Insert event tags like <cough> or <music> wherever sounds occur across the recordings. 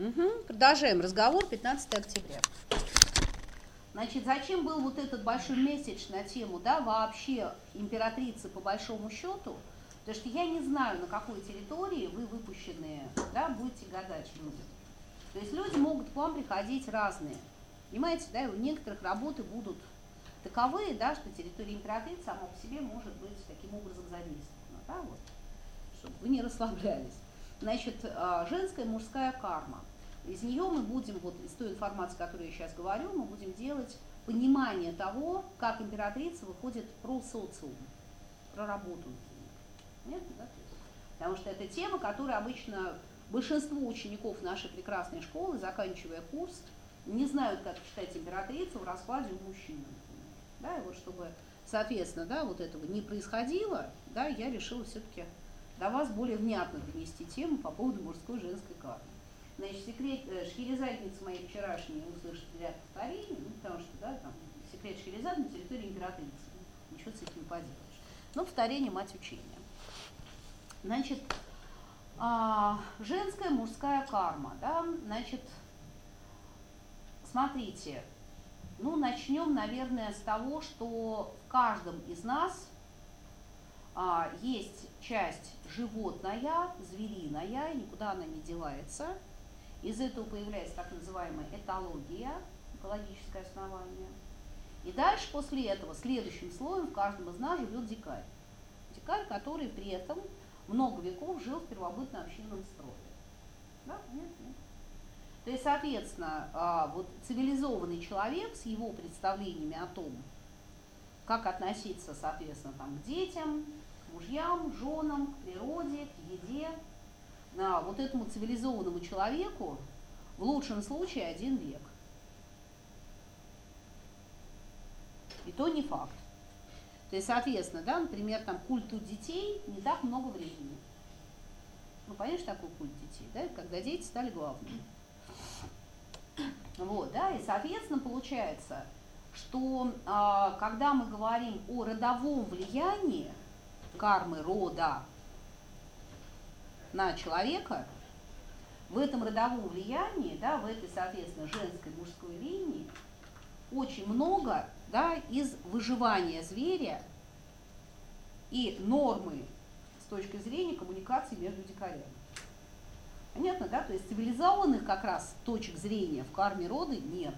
Угу. Продолжаем разговор 15 октября. Значит, зачем был вот этот большой месседж на тему, да, вообще императрицы по большому счету? Потому что я не знаю, на какой территории вы выпущенные, да, будете гадать людям. То есть люди могут к вам приходить разные. Понимаете, да, и у некоторых работы будут таковые, да, что территория императрицы сама по себе может быть таким образом задействована, да, вот, чтобы вы не расслаблялись. Значит, а, женская и мужская карма. Из нее мы будем, вот из той информации, которую я сейчас говорю, мы будем делать понимание того, как императрица выходит про социум, про работу. Нет, да? Потому что это тема, которая обычно большинство учеников нашей прекрасной школы, заканчивая курс, не знают, как читать императрицу в раскладе у мужчины. Да, и вот чтобы, соответственно, да, вот этого не происходило, да, я решила все-таки до вас более внятно донести тему по поводу мужской и женской кармы. Значит, секрет э, Шхерезадницы моей вчерашней услышат ряд повторений, ну, потому что, да, там, секрет Шхерезад на территории императрицы. Ничего с этим не поделаешь. Но повторение мать учения. Значит, а, женская, мужская карма, да, значит, смотрите, ну, начнем, наверное, с того, что в каждом из нас а, есть часть животная, звериная, никуда она не девается – из этого появляется так называемая этология, экологическое основание. И дальше после этого, следующим слоем в каждом из нас живет дикарь. Дикарь, который при этом много веков жил в первобытно-общинном строе. Да? Нет, нет. То есть, соответственно, а, вот цивилизованный человек с его представлениями о том, как относиться, соответственно, там, к детям, к мужьям, женам, к природе, к еде, на вот этому цивилизованному человеку в лучшем случае один век. И то не факт. То есть, соответственно, да, например, там культу детей не так много времени. Ну, понимаешь, такой культ детей, да, когда дети стали главными. Вот, да, и, соответственно, получается, что а, когда мы говорим о родовом влиянии кармы рода на человека, в этом родовом влиянии, да, в этой, соответственно, женской мужской линии, очень много да, из выживания зверя и нормы с точки зрения коммуникации между дикарями. Понятно, да? То есть цивилизованных как раз точек зрения в карме роды нет.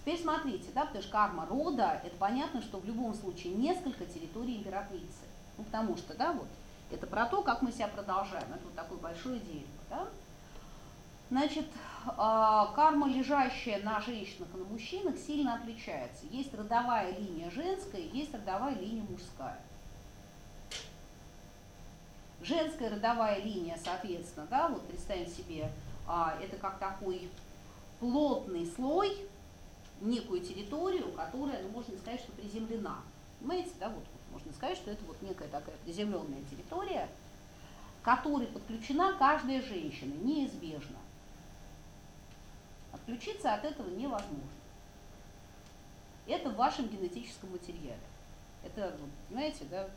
Теперь смотрите, да, потому что карма рода, это понятно, что в любом случае несколько территорий императрицы. Ну, потому что, да, вот, это про то, как мы себя продолжаем. Это вот такое большое дерево, да. Значит, а, карма, лежащая на женщинах и на мужчинах, сильно отличается. Есть родовая линия женская, есть родовая линия мужская. Женская родовая линия, соответственно, да, вот представим себе, а, это как такой плотный слой, некую территорию, которая, ну, можно сказать, что приземлена. Понимаете, да, вот можно сказать, что это вот некая такая приземленная территория, которой подключена каждая женщина, неизбежно. Отключиться от этого невозможно. Это в вашем генетическом материале. Это, понимаете, да,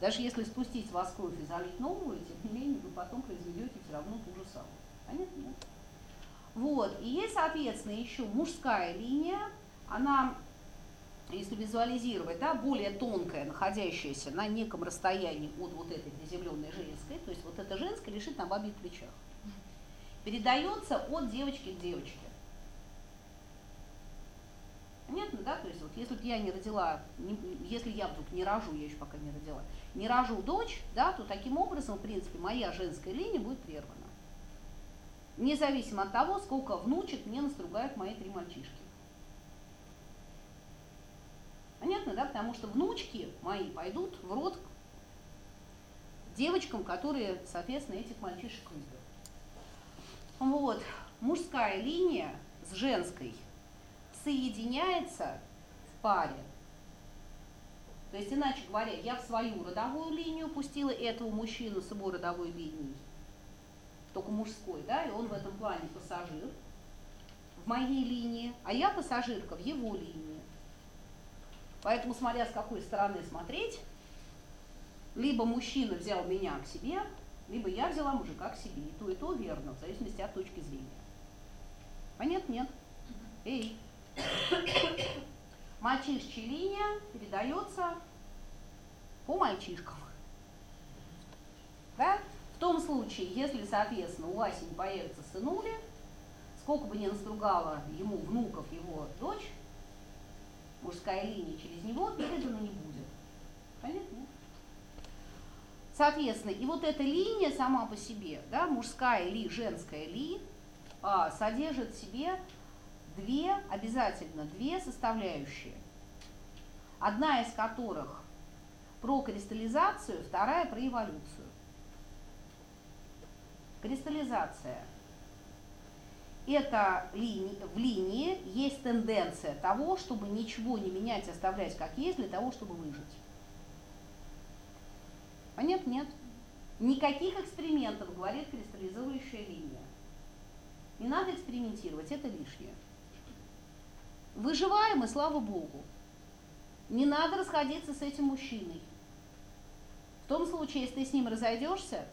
даже если спустить вас кровь и залить новую, тем не менее вы потом произведете все равно ту же самую. Понятно? Вот. И есть, соответственно, еще мужская линия. Она если визуализировать, да, более тонкая, находящаяся на неком расстоянии от вот этой приземленной женской, то есть вот эта женская лежит на бабьих плечах, передается от девочки к девочке. Понятно, да? То есть вот если я не родила, если я вдруг не рожу, я еще пока не родила, не рожу дочь, да, то таким образом, в принципе, моя женская линия будет прервана. Независимо от того, сколько внучек мне настругают мои три мальчишки. Понятно, да? Потому что внучки мои пойдут в рот девочкам, которые, соответственно, этих мальчишек выберут. Вот. Мужская линия с женской соединяется в паре. То есть, иначе говоря, я в свою родовую линию пустила этого мужчину с его родовой линией, только мужской, да, и он в этом плане пассажир в моей линии, а я пассажирка в его линии. Поэтому, смотря с какой стороны смотреть, либо мужчина взял меня к себе, либо я взяла мужика к себе. И то, и то верно, в зависимости от точки зрения. Понятно? Нет? Эй. Мальчишчья линия передается по мальчишкам. Да? В том случае, если, соответственно, у Васи не появится сынули, сколько бы ни настругала ему внуков его дочь, мужская линия через него передана не будет. Понятно? Соответственно, и вот эта линия сама по себе, да, мужская ли, женская ли, а, содержит в себе две, обязательно две составляющие. Одна из которых про кристаллизацию, вторая про эволюцию. Кристаллизация. Это лини, в линии есть тенденция того, чтобы ничего не менять, оставлять как есть, для того, чтобы выжить. Понятно? Нет. Никаких экспериментов, говорит кристаллизующая линия. Не надо экспериментировать, это лишнее. Выживаем, и слава Богу. Не надо расходиться с этим мужчиной. В том случае, если ты с ним разойдешься,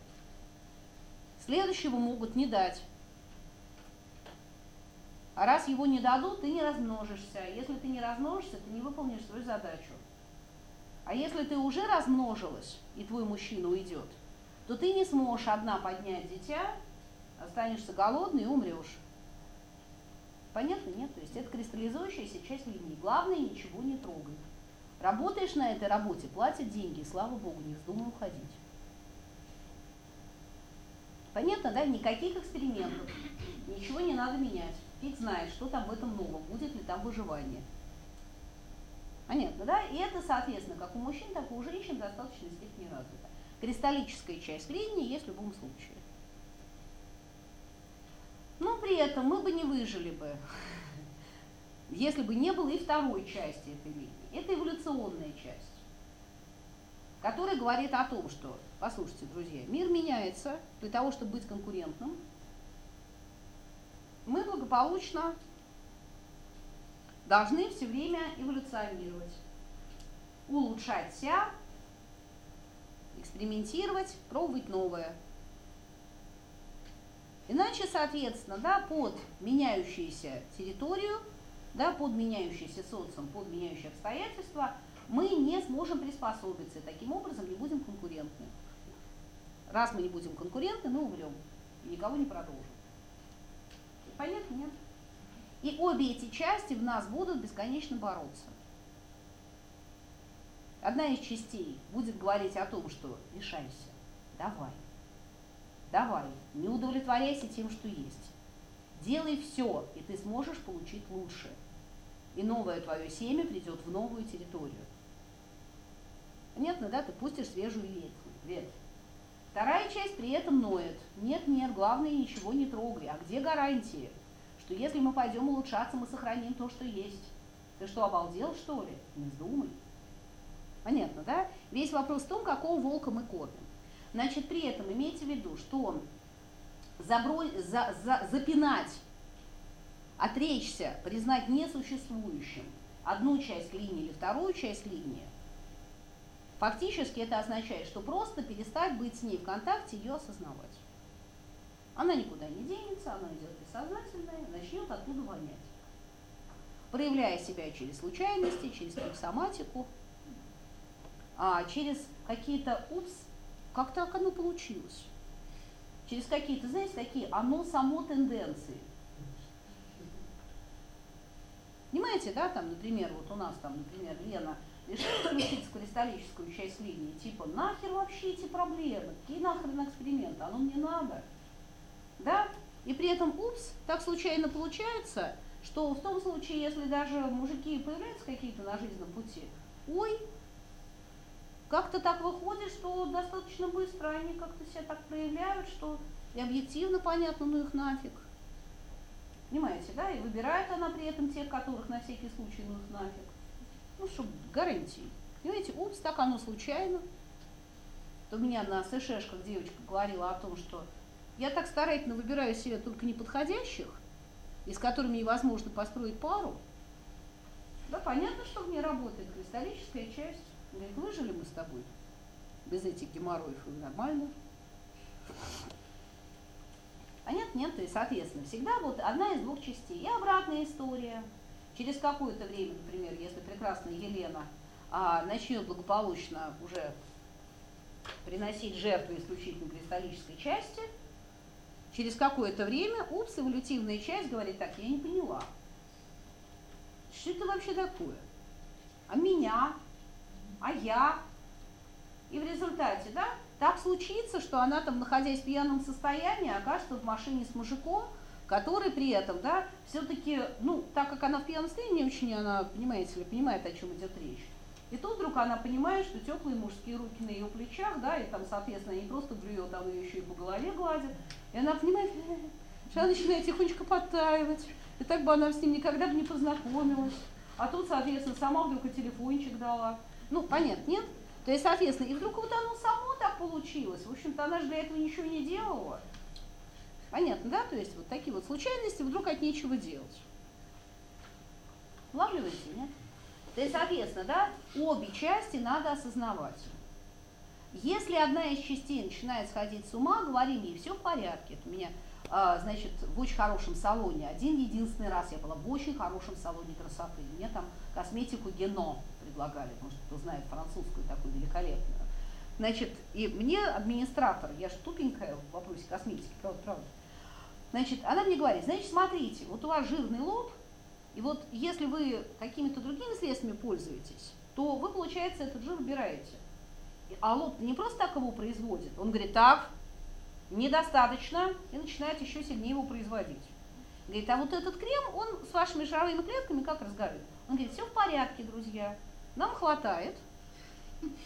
следующего могут не дать. А раз его не дадут, ты не размножишься. Если ты не размножишься, ты не выполнишь свою задачу. А если ты уже размножилась, и твой мужчина уйдет, то ты не сможешь одна поднять дитя, останешься голодный и умрешь. Понятно? Нет? То есть это кристаллизующаяся часть линии. Главное, ничего не трогай. Работаешь на этой работе, платят деньги, слава богу, не вздумай уходить. Понятно, да? Никаких экспериментов, ничего не надо менять. Фиг знает, что там в этом новом, будет ли там выживание. Понятно, да? И это, соответственно, как у мужчин, так и у женщин достаточно степени развита. Кристаллическая часть линии есть в любом случае. Но при этом мы бы не выжили бы, <laughs> если бы не было и второй части этой линии. Это эволюционная часть, которая говорит о том, что, послушайте, друзья, мир меняется для того, чтобы быть конкурентным. Благополучно должны все время эволюционировать, улучшать себя, экспериментировать, пробовать новое. Иначе, соответственно, да, под меняющуюся территорию, да, под меняющийся социум, под меняющие обстоятельства, мы не сможем приспособиться, и таким образом не будем конкурентны. Раз мы не будем конкурентны, мы умрем и никого не продолжим. Понятно, нет? И обе эти части в нас будут бесконечно бороться. Одна из частей будет говорить о том, что решайся, давай, давай, не удовлетворяйся тем, что есть. Делай все, и ты сможешь получить лучше. И новое твое семя придет в новую территорию. Понятно, да? Ты пустишь свежую ветвь. Вторая часть при этом ноет. Нет, нет, главное ничего не трогай. А где гарантии? что если мы пойдем улучшаться, мы сохраним то, что есть. Ты что, обалдел, что ли? Не вздумай. Понятно, да? Весь вопрос в том, какого волка мы кормим. Значит, при этом имейте в виду, что забро... за... За... запинать, отречься, признать несуществующим одну часть линии или вторую часть линии, фактически это означает, что просто перестать быть с ней в контакте, ее осознавать. Она никуда не денется, она идет бессознательная, начнет оттуда вонять. Проявляя себя через случайности, через психосоматику, а через какие-то упс, как так оно получилось. Через какие-то, знаете, такие оно само тенденции. Понимаете, да, там, например, вот у нас там, например, Лена решила включить в кристаллическую часть линии, типа, нахер вообще эти проблемы, какие нахрен эксперименты, оно мне надо да, и при этом, упс, так случайно получается, что в том случае, если даже мужики появляются какие-то на жизненном пути, ой, как-то так выходит, что достаточно быстро они как-то себя так проявляют, что и объективно понятно, ну их нафиг. Понимаете, да? И выбирает она при этом тех, которых на всякий случай ну их нафиг. Ну, чтобы гарантии. Понимаете, упс, так оно случайно. У меня на СШшках девочка говорила о том, что я так старательно выбираю себе только неподходящих, и с которыми невозможно построить пару. Да, понятно, что в ней работает кристаллическая часть. Говорит, выжили мы с тобой без этих геморроев, и нормально. Понятно? Нет? То есть, соответственно, всегда вот одна из двух частей. И обратная история. Через какое-то время, например, если прекрасная Елена а, начнет благополучно уже приносить жертву исключительно кристаллической части, через какое-то время, упс, эволютивная часть говорит, так, я не поняла, что это вообще такое? А меня? А я? И в результате, да, так случится, что она там, находясь в пьяном состоянии, окажется в машине с мужиком, который при этом, да, все-таки, ну, так как она в пьяном состоянии, очень она, понимаете ли, понимает, о чем идет речь. И тут вдруг она понимает, что теплые мужские руки на ее плечах, да, и там, соответственно, не просто блюет, а ее еще и по голове гладят. И она понимает, что она начинает тихонечко подтаивать. И так бы она с ним никогда бы не познакомилась. А тут, соответственно, сама вдруг и телефончик дала. Ну, понятно, нет? То есть, соответственно, и вдруг вот оно само так получилось. В общем-то, она же для этого ничего не делала. Понятно, да? То есть вот такие вот случайности вдруг от нечего делать. Улавливаете, нет? То есть, соответственно, да, обе части надо осознавать. Если одна из частей начинает сходить с ума, говорим ей, все в порядке. Это у меня, а, значит, в очень хорошем салоне. Один единственный раз я была в очень хорошем салоне красоты. Мне там косметику Гено предлагали, может, кто знает французскую такую великолепную. Значит, и мне администратор, я же тупенькая в вопросе косметики, правда, правда. Значит, она мне говорит, значит, смотрите, вот у вас жирный лоб, и вот если вы какими-то другими средствами пользуетесь, то вы, получается, этот жир убираете. А лоб не просто так его производит. Он говорит, так, недостаточно, и начинает еще сильнее его производить. Говорит, а вот этот крем, он с вашими жировыми клетками как разговаривает? Он говорит, все в порядке, друзья, нам хватает,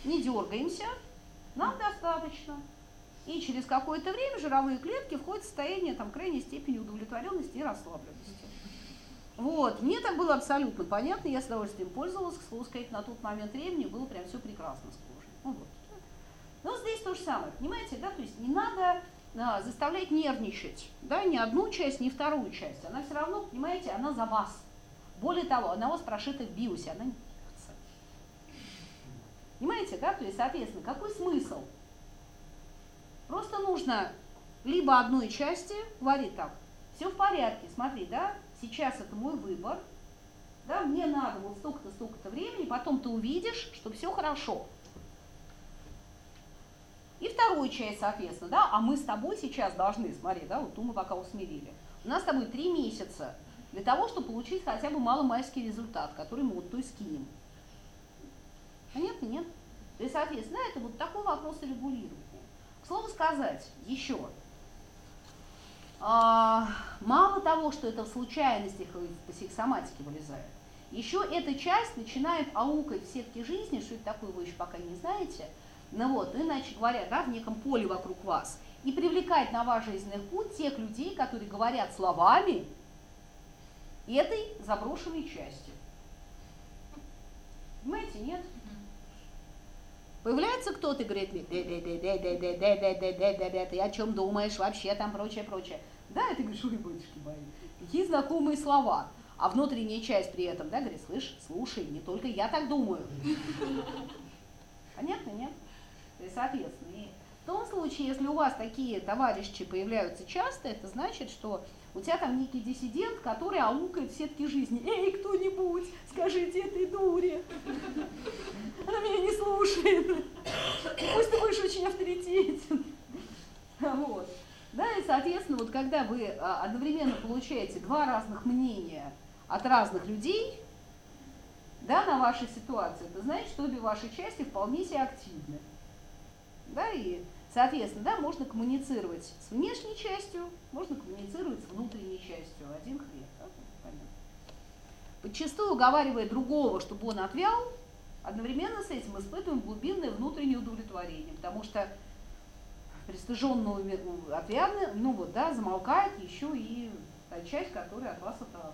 не дергаемся, нам достаточно. И через какое-то время жировые клетки входят в состояние там, крайней степени удовлетворенности и расслабленности. Вот, мне так было абсолютно понятно, я с удовольствием пользовалась, к слову сказать, на тот момент времени было прям все прекрасно с кожей. Ну, вот. Но здесь то же самое, понимаете, да, то есть не надо а, заставлять нервничать, да, ни одну часть, ни вторую часть, она все равно, понимаете, она за вас. Более того, она у вас прошита в биосе, она не. Понимаете, да, то есть, соответственно, какой смысл? Просто нужно либо одной части говорить так, все в порядке, смотри, да, сейчас это мой выбор, да, мне надо вот столько-то, столько-то времени, потом ты увидишь, что все хорошо. И вторую часть, соответственно, да, а мы с тобой сейчас должны, смотри, да, вот ту мы пока усмирили. У нас с тобой три месяца для того, чтобы получить хотя бы маломайский результат, который мы вот то и скинем. Понятно, нет? То есть, соответственно, это вот такой вопрос регулирования. К слову сказать, еще, а, мало того, что это в случайностях и в психосоматике вылезает, еще эта часть начинает аукать в сетке жизни, что это такое вы еще пока не знаете, ну вот, иначе говоря, да, в неком поле вокруг вас, и привлекать на ваш жизненный путь тех людей, которые говорят словами этой заброшенной части. Понимаете, нет? Появляется кто-то и говорит, ты о чем думаешь вообще, там прочее, прочее. Да, ты говоришь, ой, батюшки мои, какие знакомые слова. А внутренняя часть при этом, да, говорит, слышь, слушай, не только я так думаю. Понятно, нет? То есть, соответственно, и в том случае, если у вас такие товарищи появляются часто, это значит, что у тебя там некий диссидент, который аукает в сетке жизни. Эй, кто-нибудь, скажите этой дуре. Она меня не слушает. Пусть ты будешь очень авторитетен. Вот. Да, и, соответственно, вот когда вы а, одновременно получаете два разных мнения от разных людей, да, на вашей ситуации, это значит, что обе ваши части вполне себе активны. Да, и Соответственно, да, можно коммуницировать с внешней частью, можно коммуницировать с внутренней частью. Один хрен. Да? Понятно. Подчастую уговаривая другого, чтобы он отвял, одновременно с этим испытываем глубинное внутреннее удовлетворение, потому что пристыженного отвязный, ну вот, да, замолкает еще и та часть, которая от вас отраскала.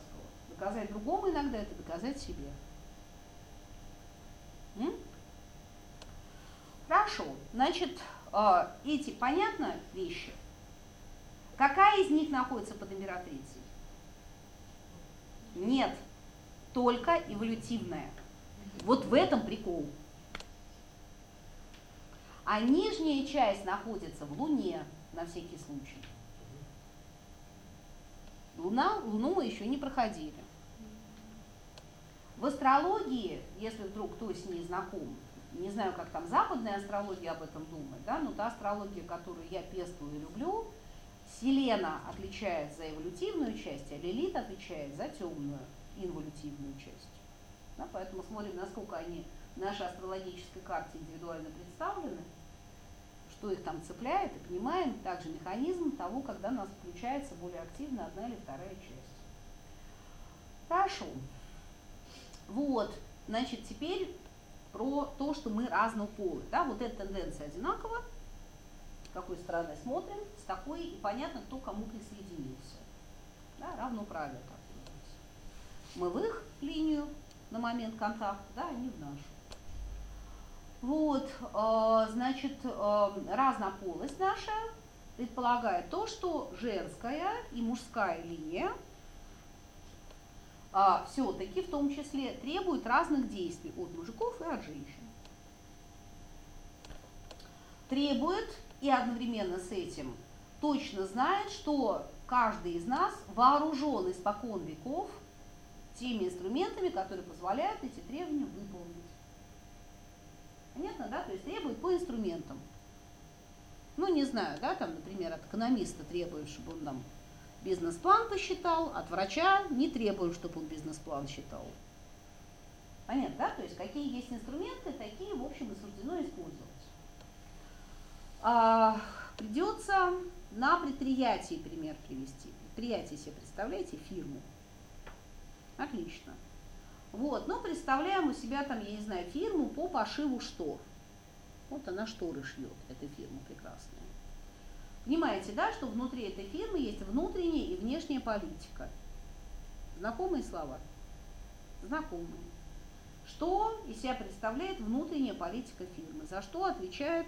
Доказать другому иногда это доказать себе. М? Хорошо, значит, э, эти, понятно, вещи? Какая из них находится под императрицей? Нет, только эволютивная. Вот в этом прикол. А нижняя часть находится в Луне. на всякий случай. Луна, Луну мы еще не проходили. В астрологии, если вдруг кто с ней знаком, не знаю, как там западная астрология об этом думает, да, но та астрология, которую я пестую и люблю, Селена отвечает за эволютивную часть, а Лилит отвечает за темную инволютивную часть. Да, поэтому смотрим, насколько они в нашей астрологической карте индивидуально представлены, что их там цепляет, и понимаем также механизм того, когда нас включается более активно одна или вторая часть. Хорошо. Вот, значит, теперь про то, что мы разнополы. Да, вот эта тенденция одинакова, с какой стороны смотрим, с такой и понятно, кто кому присоединился. Да, равноправие так называется. Мы в их линию на момент контакта, да, они в нашу. Вот, э, значит, э, разнополость наша предполагает то, что женская и мужская линия а, все-таки в том числе требуют разных действий от мужиков и от женщин. Требует и одновременно с этим точно знает, что каждый из нас вооружен испокон веков теми инструментами, которые позволяют эти требования выполнить. Понятно, да? То есть требует по инструментам. Ну, не знаю, да, там, например, от экономиста требует, чтобы он там бизнес-план посчитал, от врача не требуем, чтобы он бизнес-план считал. Понятно, да? То есть какие есть инструменты, такие, в общем, и суждено использовать. А, придется на предприятии пример привести. Предприятие себе представляете, фирму. Отлично. Вот, ну, представляем у себя там, я не знаю, фирму по пошиву штор. Вот она шторы шьет, эта фирма прекрасная. Понимаете, да, что внутри этой фирмы есть внутренняя и внешняя политика. Знакомые слова? Знакомые. Что из себя представляет внутренняя политика фирмы? За что отвечает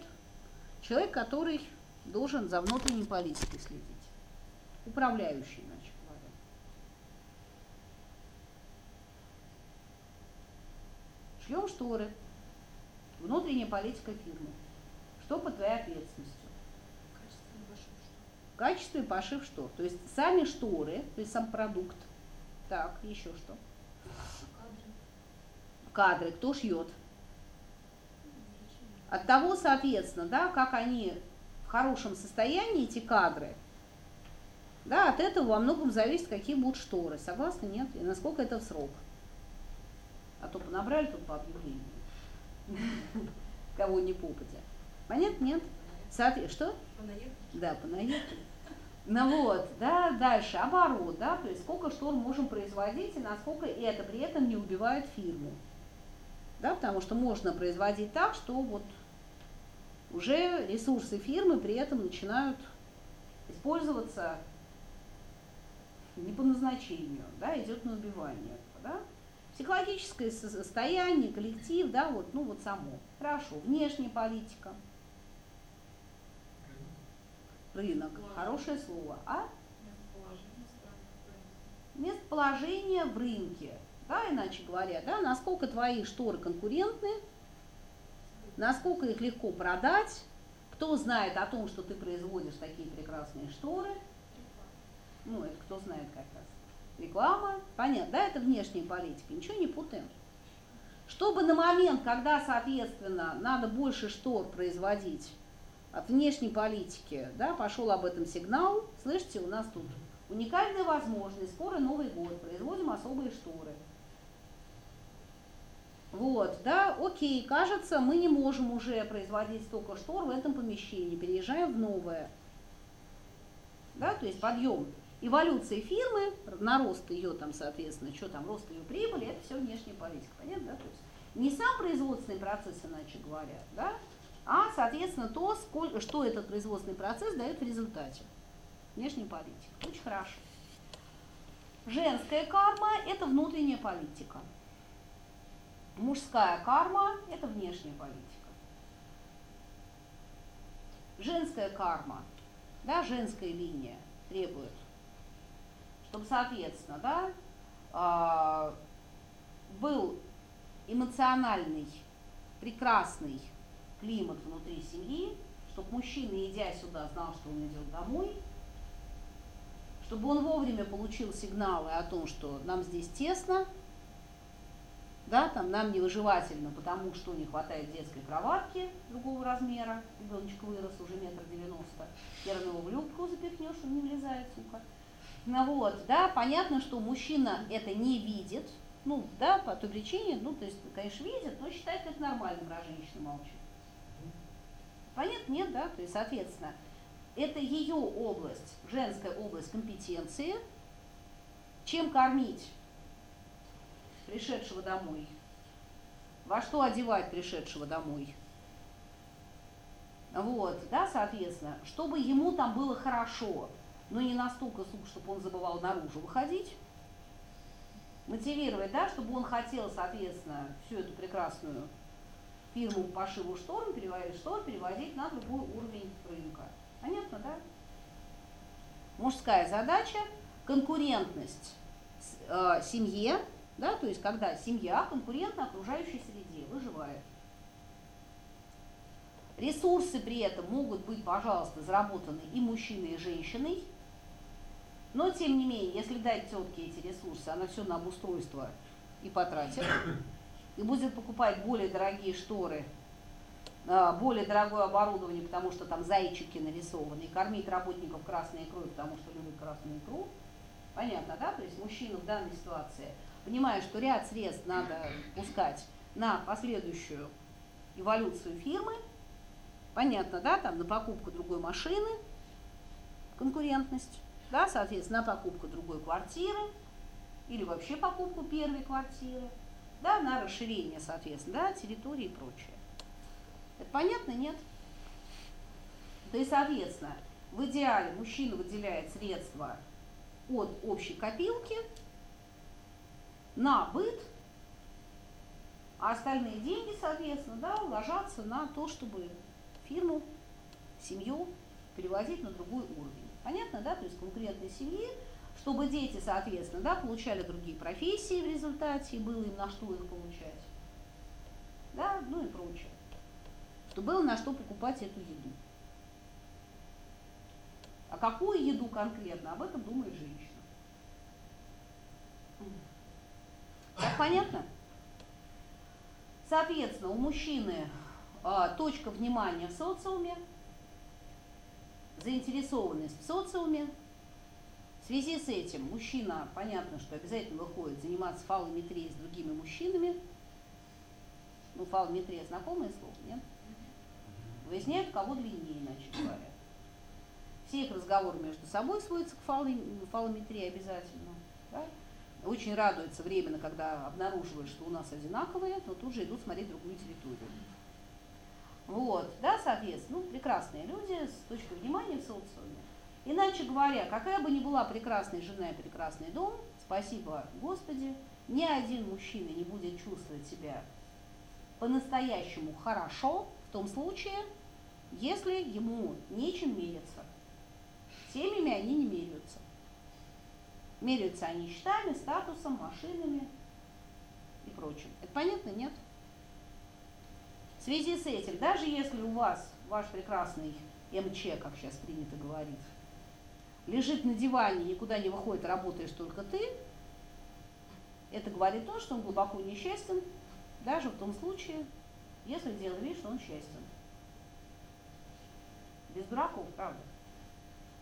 человек, который должен за внутренней политикой следить? Управляющий, иначе говоря. Шьем шторы. Внутренняя политика фирмы. Что по твоей ответственности? Качество и пошив штор. То есть сами шторы, то есть сам продукт. Так, еще что? Кадры. Кто шьет? От того, соответственно, да, как они в хорошем состоянии, эти кадры, да, от этого во многом зависит, какие будут шторы. Согласны, нет? И насколько это в срок. А то понабрали тут по объявлению. Кого не попадя. Понятно? Нет? Соответственно, что? Понаехали. Да, понаехали. Ну вот, да, дальше оборот, да, то есть сколько штор можем производить и насколько это при этом не убивает фирму. Да, потому что можно производить так, что вот уже ресурсы фирмы при этом начинают использоваться не по назначению, да, идет на убивание. Да? Психологическое состояние, коллектив, да, вот, ну вот само. Хорошо, внешняя политика – рынок. Хорошее слово. А? Местоположение в рынке. Да, иначе говоря, да, насколько твои шторы конкурентны, насколько их легко продать, кто знает о том, что ты производишь такие прекрасные шторы. Ну, это кто знает как раз. Реклама, понятно, да, это внешняя политика, ничего не путаем. Чтобы на момент, когда, соответственно, надо больше штор производить, от внешней политики, да, пошел об этом сигнал, слышите, у нас тут уникальная возможность, скоро Новый год, производим особые шторы. Вот, да, окей, кажется, мы не можем уже производить столько штор в этом помещении, переезжаем в новое. Да, то есть подъем эволюции фирмы, нарост ее там, соответственно, что там, рост ее прибыли, это все внешняя политика, понятно, да? То есть не сам производственный процесс, иначе говоря, да, а, соответственно, то, сколько, что этот производственный процесс дает в результате. Внешняя политика. Очень хорошо. Женская карма – это внутренняя политика. Мужская карма – это внешняя политика. Женская карма, да, женская линия требует, чтобы, соответственно, да, а, был эмоциональный, прекрасный климат внутри семьи, чтобы мужчина, идя сюда, знал, что он идет домой, чтобы он вовремя получил сигналы о том, что нам здесь тесно, да, там нам не выживательно, потому что не хватает детской кроватки другого размера, ребеночек вырос уже метр девяносто, хер его в любку запихнешь, он не влезает, сука. Ну вот, да, понятно, что мужчина это не видит, ну, да, по той причине, ну, то есть, конечно, видит, но считает это нормальным, раз женщина молчит. Понятно? Нет, да? То есть, соответственно, это ее область, женская область компетенции, чем кормить пришедшего домой, во что одевать пришедшего домой. Вот, да, соответственно, чтобы ему там было хорошо, но не настолько, чтобы он забывал наружу выходить, мотивировать, да, чтобы он хотел, соответственно, всю эту прекрасную фирму пошиву шторм, переводить штор, переводить на другой уровень рынка. Понятно, да? Мужская задача – конкурентность э, семье, да, то есть когда семья конкурентна окружающей среде, выживает. Ресурсы при этом могут быть, пожалуйста, заработаны и мужчиной, и женщиной – но, тем не менее, если дать тетке эти ресурсы, она все на обустройство и потратит, и будет покупать более дорогие шторы, а, более дорогое оборудование, потому что там зайчики нарисованы, и кормить работников красной икрой, потому что любят красную икру. Понятно, да? То есть мужчина в данной ситуации, понимая, что ряд средств надо пускать на последующую эволюцию фирмы, понятно, да, там на покупку другой машины, конкурентность, да, соответственно, на покупку другой квартиры или вообще покупку первой квартиры, да, на расширение, соответственно, да, территории и прочее. Это понятно, нет? Да и, соответственно, в идеале мужчина выделяет средства от общей копилки на быт, а остальные деньги, соответственно, да, ложатся на то, чтобы фирму, семью перевозить на другой уровень. Понятно, да? То есть конкурентной семьи, чтобы дети, соответственно, да, получали другие профессии в результате, и было им на что их получать. Да, ну и прочее. Чтобы было на что покупать эту еду. А какую еду конкретно, об этом думает женщина. Так понятно? Соответственно, у мужчины а, точка внимания в социуме – заинтересованность в социуме. В связи с этим мужчина, понятно, что обязательно выходит заниматься фалометрией с другими мужчинами. Ну, фалометрия знакомое слово, нет? Выясняют, кого длиннее, иначе говоря. Все их разговоры между собой сводятся к фалометрии обязательно. Да? Очень радуется временно, когда обнаруживают, что у нас одинаковые, но тут же идут смотреть другую территорию. Вот, да, соответственно, ну, прекрасные люди с точки внимания в социуме. Иначе говоря, какая бы ни была прекрасная жена и прекрасный дом, спасибо Господи, ни один мужчина не будет чувствовать себя по-настоящему хорошо в том случае, если ему нечем мериться. Семьями они не меряются. Меряются они счетами, статусом, машинами и прочим. Это понятно, нет? В связи с этим, даже если у вас ваш прекрасный МЧ, как сейчас принято говорить, лежит на диване, никуда не выходит, работаешь только ты, это говорит то, что он глубоко несчастен, даже в том случае, если делает вид, что он счастен. Без дураков, правда.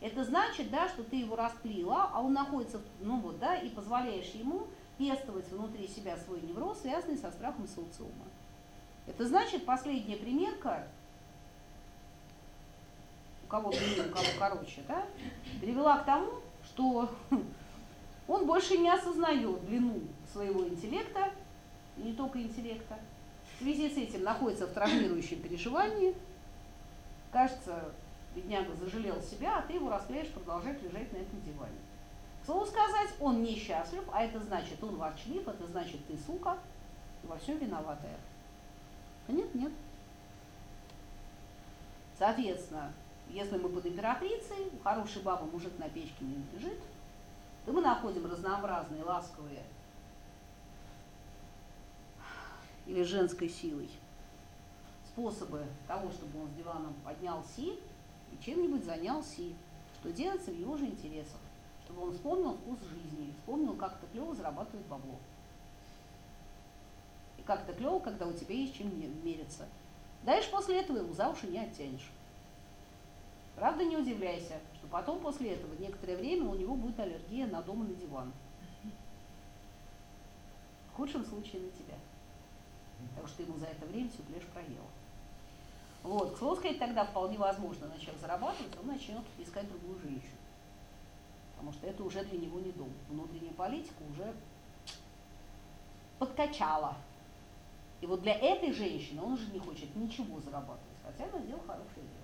Это значит, да, что ты его расплила, а он находится, ну вот, да, и позволяешь ему пестовать внутри себя свой невроз, связанный со страхом социума. Это значит, последняя примерка, у кого длиннее, у кого короче, да, привела к тому, что <laughs> он больше не осознает длину своего интеллекта, не только интеллекта. В связи с этим находится в травмирующем переживании. Кажется, бедняга зажалел себя, а ты его расклеишь продолжать лежать на этом диване. К слову сказать, он несчастлив, а это значит, он ворчлив, это значит, ты сука, и во всем виноватая. А нет, нет. Соответственно, если мы под императрицей, хорошей бабы мужик на печке не лежит, то мы находим разнообразные ласковые или женской силой способы того, чтобы он с диваном поднял Си и чем-нибудь занял Си, что делается в его же интересах, чтобы он вспомнил вкус жизни, вспомнил, как это клево зарабатывать бабло. И как это клево, когда у тебя есть чем мериться. Дальше после этого его за уши не оттянешь. Правда, не удивляйся, что потом после этого некоторое время у него будет аллергия на дом и на диван. В худшем случае на тебя. Потому что ему за это время всю плешь проела. Вот, к слову сказать, тогда вполне возможно, начав зарабатывать, он начнет искать другую женщину. Потому что это уже для него не дом. Внутренняя политика уже подкачала. И вот для этой женщины он уже не хочет ничего зарабатывать, хотя она сделала хорошее дело.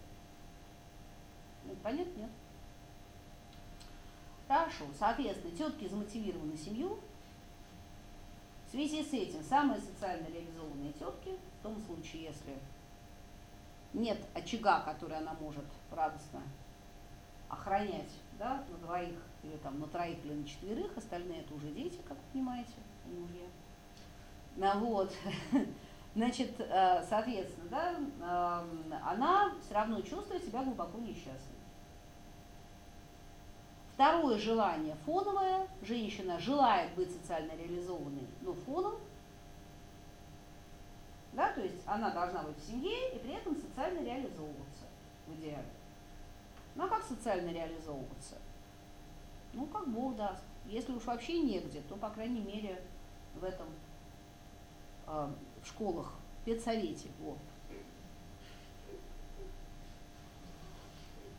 Ну, понятно, нет? Хорошо, соответственно, тетки замотивированы семью. В связи с этим самые социально реализованные тетки, в том случае, если нет очага, который она может радостно охранять да, на двоих или там на троих или на четверых, остальные это уже дети, как вы понимаете, мужья. Ну, вот. <laughs> Значит, э, соответственно, да, эм, она все равно чувствует себя глубоко несчастной. Второе желание фоновое. Женщина желает быть социально реализованной, но фоном. Да, то есть она должна быть в семье и при этом социально реализовываться в идеале. Ну а как социально реализовываться? Ну, как Бог даст. Если уж вообще негде, то, по крайней мере, в этом, э, в школах, в педсовете. Вот.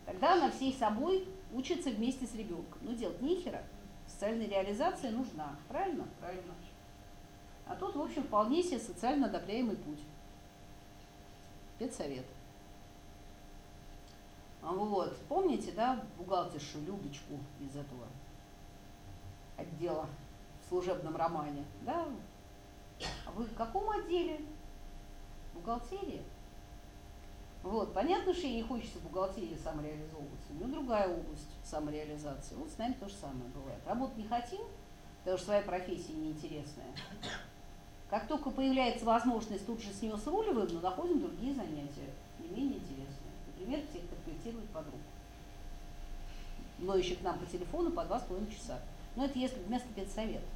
Тогда она всей собой учится вместе с ребенком. Но делать нехера. Социальная реализация нужна. Правильно? Правильно. А тут, в общем, вполне себе социально одобряемый путь. Педсовет. Вот. Помните, да, бухгалтершу Любочку из этого отдела в служебном романе? Да? А вы в каком отделе? Бухгалтерия? Вот, понятно, что ей не хочется бухгалтерии самореализовываться. У нее другая область самореализации. Вот с нами то же самое бывает. Работать не хотим, потому что своя профессия неинтересная. Как только появляется возможность, тут же с нее сруливаем, но находим другие занятия, не менее интересные. Например, психотерапевтировать подруг, ноющих к нам по телефону по два с половиной часа. Но это если вместо педсовета.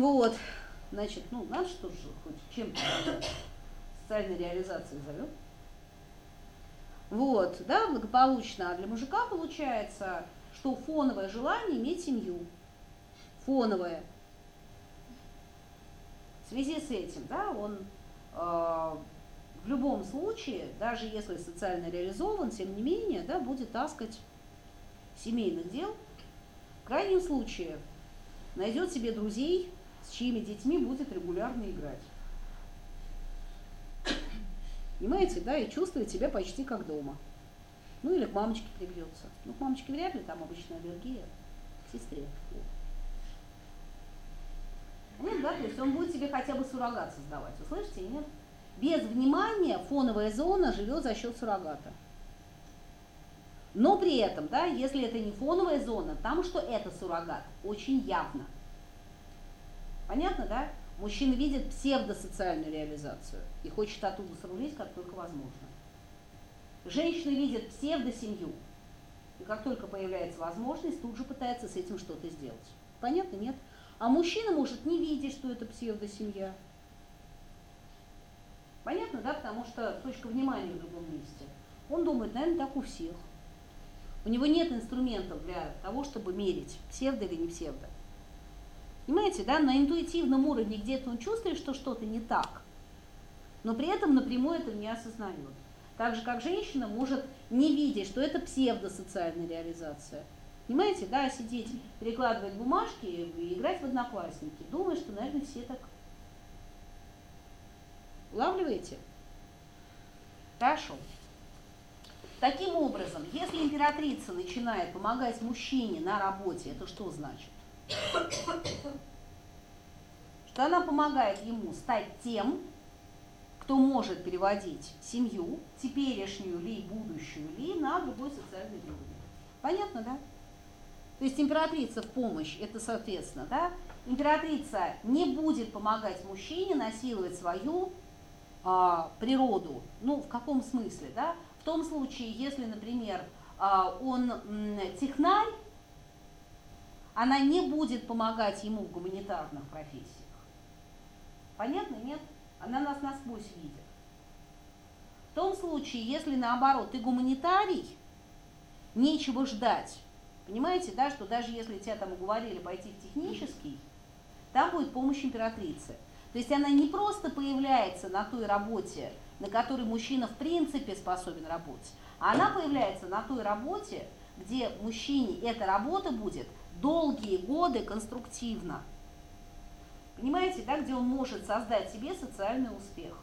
Вот. Значит, ну, надо что же хоть чем-то социальной реализации зовем. Вот, да, благополучно. А для мужика получается, что фоновое желание иметь семью. Фоновое. В связи с этим, да, он э, в любом случае, даже если социально реализован, тем не менее, да, будет таскать семейных дел. В крайнем случае найдет себе друзей, с чьими детьми будет регулярно играть. Понимаете, да, и чувствует себя почти как дома. Ну или к мамочке прибьется. Ну, к мамочке вряд ли, там обычная аллергия. К сестре. Нет, да, то есть он будет себе хотя бы суррогат создавать. Вы слышите, нет? Без внимания фоновая зона живет за счет суррогата. Но при этом, да, если это не фоновая зона, там что это суррогат, очень явно. Понятно, да? Мужчина видит псевдосоциальную реализацию и хочет оттуда срулить, как только возможно. Женщина видит псевдосемью, и как только появляется возможность, тут же пытается с этим что-то сделать. Понятно, нет? А мужчина может не видеть, что это псевдосемья. Понятно, да? Потому что точка внимания в другом месте. Он думает, наверное, так у всех. У него нет инструментов для того, чтобы мерить, псевдо или не псевдо. Понимаете, да, на интуитивном уровне где-то он чувствует, что что-то не так, но при этом напрямую это не осознает. Так же, как женщина может не видеть, что это псевдосоциальная реализация. Понимаете, да, сидеть, перекладывать бумажки и играть в одноклассники, думая, что, наверное, все так. Улавливаете? Хорошо. Таким образом, если императрица начинает помогать мужчине на работе, это что значит? Что она помогает ему стать тем, кто может переводить семью, теперешнюю ли, будущую ли, на другой социальный уровень. Понятно, да? То есть императрица в помощь, это соответственно, да, императрица не будет помогать мужчине насиловать свою а, природу. Ну, в каком смысле, да? В том случае, если, например, а, он м, технарь, она не будет помогать ему в гуманитарных профессиях. Понятно, нет? Она нас насквозь видит. В том случае, если наоборот ты гуманитарий, нечего ждать. Понимаете, да, что даже если тебя там уговорили пойти в технический, там будет помощь императрицы. То есть она не просто появляется на той работе, на которой мужчина в принципе способен работать, а она появляется на той работе, где мужчине эта работа будет долгие годы конструктивно. Понимаете, да, где он может создать себе социальный успех.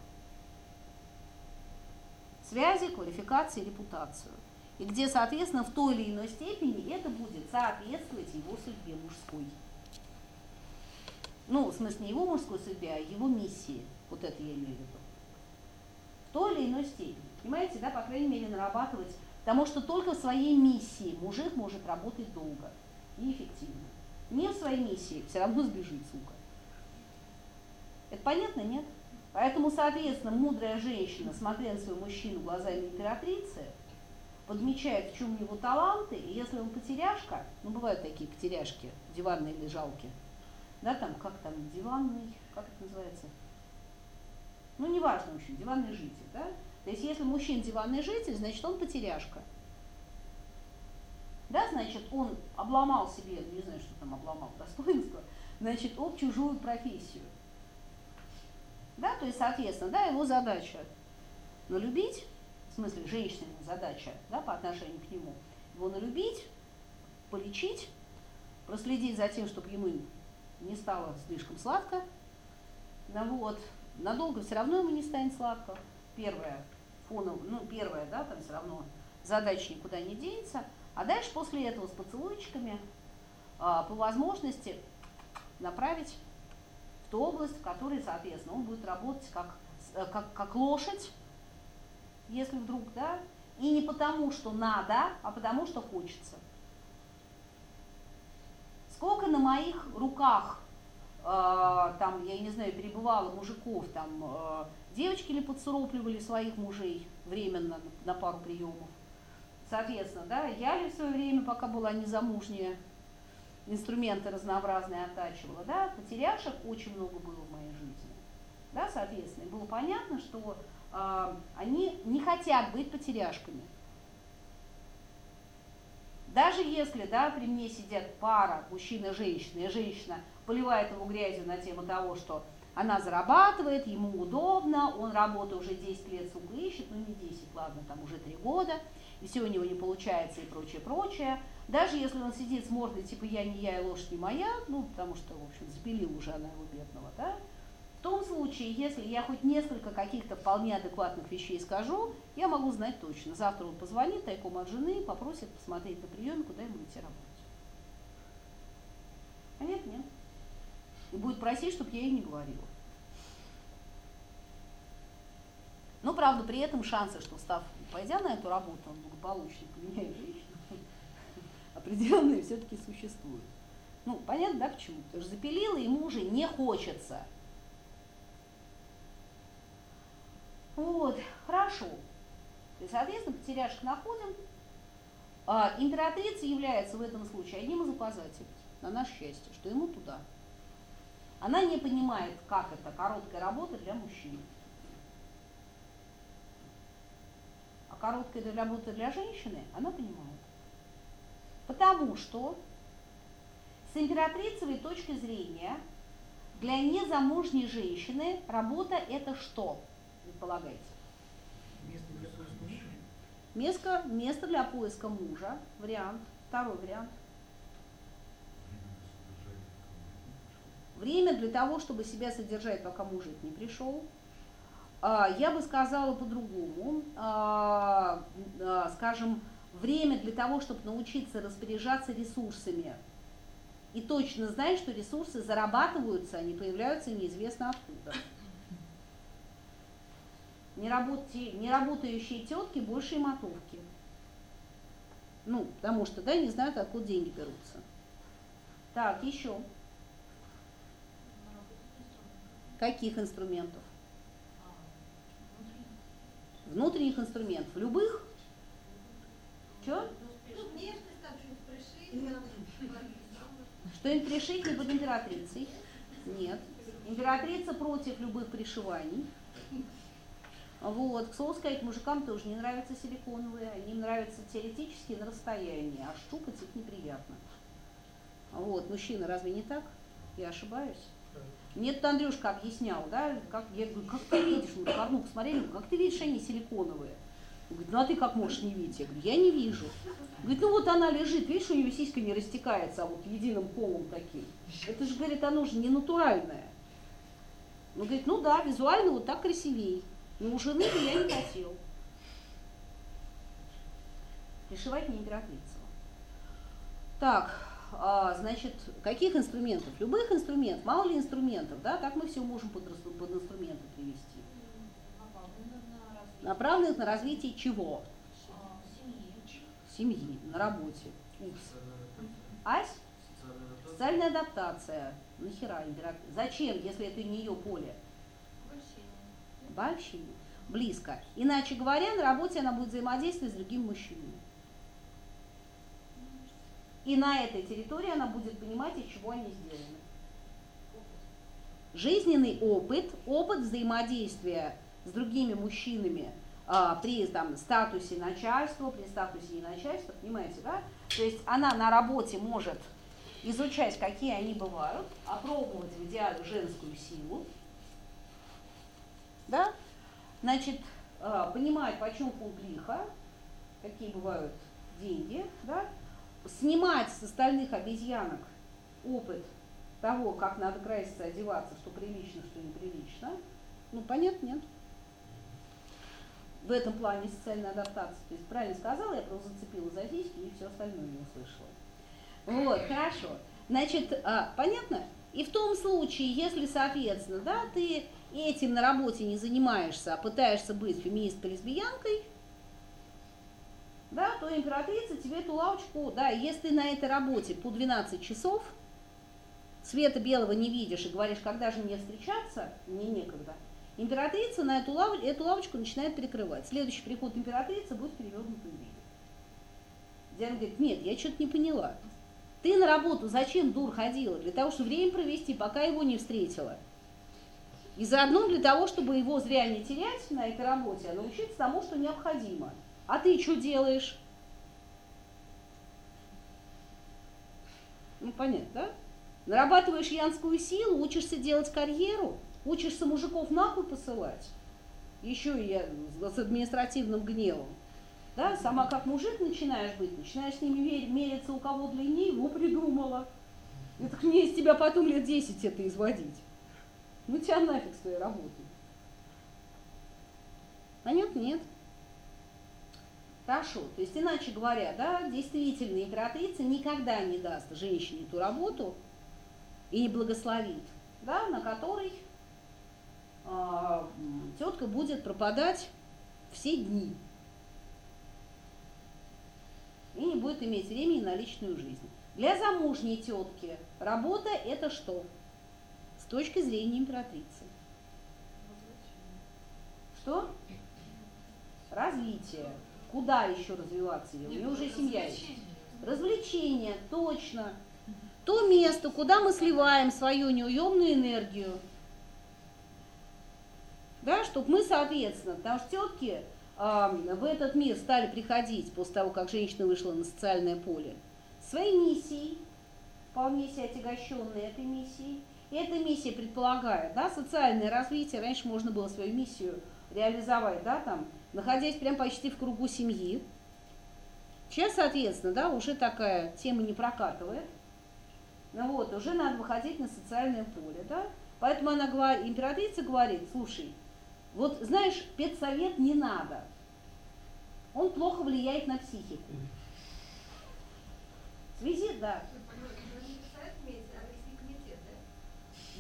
Связи, квалификации, репутацию. И где, соответственно, в той или иной степени это будет соответствовать его судьбе мужской. Ну, в смысле, не его мужской судьбе, а его миссии. Вот это я имею в виду. В той или иной степени. Понимаете, да, по крайней мере, нарабатывать. Потому что только в своей миссии мужик может работать долго и эффективно. Не в своей миссии, все равно сбежит, сука. Это понятно, нет? Поэтому, соответственно, мудрая женщина, смотря на своего мужчину глазами императрицы, подмечает, в чем его таланты, и если он потеряшка, ну бывают такие потеряшки, диванные лежалки, да, там, как там, диванный, как это называется? Ну, неважно, в общем, диванный житель, да? То есть, если мужчина диванный житель, значит, он потеряшка. Да, значит, он обломал себе, не знаю, что там обломал, <laughs> достоинство, значит, об чужую профессию. Да, то есть, соответственно, да, его задача налюбить, в смысле, женщина задача, да, по отношению к нему, его налюбить, полечить, проследить за тем, чтобы ему не стало слишком сладко, ну вот, надолго все равно ему не станет сладко, первое, фоном, ну, первое, да, там все равно задача никуда не денется, а дальше после этого с поцелуйчиками а, по возможности направить ту область, в которой, соответственно, он будет работать как, э, как, как лошадь, если вдруг, да, и не потому, что надо, а потому, что хочется. Сколько на моих руках, э, там, я не знаю, перебывало мужиков, там, э, девочки ли подсуропливали своих мужей временно на пару приемов. Соответственно, да, я ли в свое время, пока была незамужняя, инструменты разнообразные оттачивала, да, потеряшек очень много было в моей жизни. Да, соответственно, было понятно, что э, они не хотят быть потеряшками. Даже если, да, при мне сидят пара, мужчина и женщина, и женщина поливает его грязью на тему того, что она зарабатывает, ему удобно, он работу уже 10 лет, сука, ищет, ну не 10, ладно, там уже 3 года, и все у него не получается и прочее, прочее. Даже если он сидит с мордой, типа я не я и лошадь не моя, ну, потому что, в общем, запилила уже она его бедного, да, в том случае, если я хоть несколько каких-то вполне адекватных вещей скажу, я могу знать точно. Завтра он позвонит тайком от жены попросит посмотреть на прием, куда ему идти работать. А нет, нет. И будет просить, чтобы я ей не говорила. Но, правда, при этом шансы, что став, пойдя на эту работу, он благополучно поменяет женщину, <laughs> определенные все-таки существуют. Ну, понятно, да, почему? Потому что запилила, ему уже не хочется. Вот, хорошо. Есть, соответственно, потеряшек находим. А, императрица является в этом случае одним из указателей на наше счастье, что ему туда. Она не понимает, как это короткая работа для мужчин. Короткая работа для женщины она понимает. Потому что с императрицевой точки зрения для незамужней женщины работа это что, предполагайте? Место для поиска мужа. Место, место для поиска мужа, вариант, второй вариант. Время для того, чтобы себя содержать, пока мужик не пришел. А, я бы сказала по-другому. А, а, скажем, время для того, чтобы научиться распоряжаться ресурсами. И точно знать, что ресурсы зарабатываются, они появляются неизвестно откуда. Не, работающие, тетки больше и мотовки. Ну, потому что, да, не знают, откуда деньги берутся. Так, еще. Каких инструментов? Внутренних инструментов. Любых? Что? Что-нибудь пришить не под императрицей? Нет. Императрица против любых пришиваний. Вот. К слову сказать, мужикам тоже не нравятся силиконовые, они им нравятся теоретически на расстоянии, а щупать их неприятно. Вот. Мужчина, разве не так? Я ошибаюсь? Мне тут Андрюшка объяснял, да, как, я говорю, как ты видишь, ну, посмотрели, как ты видишь, они силиконовые. Он говорит, ну а ты как можешь не видеть? Я говорю, я не вижу. Говорит, ну вот она лежит, видишь, у нее сиська не растекается, а вот единым колом таким. Это же, говорит, оно же не натуральное. Он говорит, ну да, визуально вот так красивей. Но у жены я не хотел. Пришивать не императрица. Так, значит, каких инструментов? Любых инструментов, мало ли инструментов, да, как мы все можем под, под инструменты привести? Направленных на развитие чего? Семьи, на работе. Упс. Ась? Социальная адаптация. Нахера императрица? Зачем, если это не ее поле? Обольщение. Близко. Иначе говоря, на работе она будет взаимодействовать с другими мужчинами. И на этой территории она будет понимать, из чего они сделаны. Жизненный опыт, опыт взаимодействия с другими мужчинами а, при там, статусе начальства, при статусе не начальства, понимаете, да? То есть она на работе может изучать, какие они бывают, опробовать в идеале женскую силу, да? Значит, а, понимать, почем пункт лиха, какие бывают деньги, да? Снимать с остальных обезьянок опыт того, как надо краситься, одеваться, что прилично, что неприлично, ну, понятно, нет. В этом плане социальная адаптация. То есть правильно сказала, я просто зацепила за сиськи и все остальное не услышала. Вот, хорошо. Значит, а, понятно? И в том случае, если, соответственно, да, ты этим на работе не занимаешься, а пытаешься быть феминисткой-лесбиянкой, да, то императрица тебе эту лавочку, да, если ты на этой работе по 12 часов, света белого не видишь и говоришь, когда же мне встречаться, мне некогда, императрица на эту, лав, эту лавочку начинает перекрывать. Следующий приход императрицы будет перевернутый двери. Диана говорит, нет, я что-то не поняла. Ты на работу зачем, дур, ходила? Для того, чтобы время провести, пока его не встретила. И заодно для того, чтобы его зря не терять на этой работе, а научиться тому, что необходимо. А ты что делаешь? Ну, понятно, да? Нарабатываешь янскую силу, учишься делать карьеру, учишься мужиков нахуй посылать. Еще и с административным гневом. Да, сама как мужик начинаешь быть, начинаешь с ними мериться, у кого длиннее, его придумала. Это к ней из тебя потом лет 10 это изводить. Ну тебя нафиг с твоей работой. Понятно? Нет. Хорошо. То есть, иначе говоря, да, действительно, императрица никогда не даст женщине ту работу и не благословит, да, на которой э, а, тетка будет пропадать все дни и не будет иметь времени на личную жизнь. Для замужней тетки работа это что? С точки зрения императрицы. Что? Развитие. Куда еще развиваться ей? У нее уже семья есть. Развлечение, точно. То место, куда мы сливаем свою неуемную энергию. Да, чтобы мы, соответственно, потому что тетки э, в этот мир стали приходить после того, как женщина вышла на социальное поле, своей миссией, вполне себе отягощенной этой миссией. И эта миссия предполагает, да, социальное развитие. Раньше можно было свою миссию реализовать, да, там, находясь прям почти в кругу семьи. Сейчас, соответственно, да, уже такая тема не прокатывает. Ну вот, уже надо выходить на социальное поле, да. Поэтому она говорит, императрица говорит, слушай, вот знаешь, педсовет не надо. Он плохо влияет на психику. В связи, да.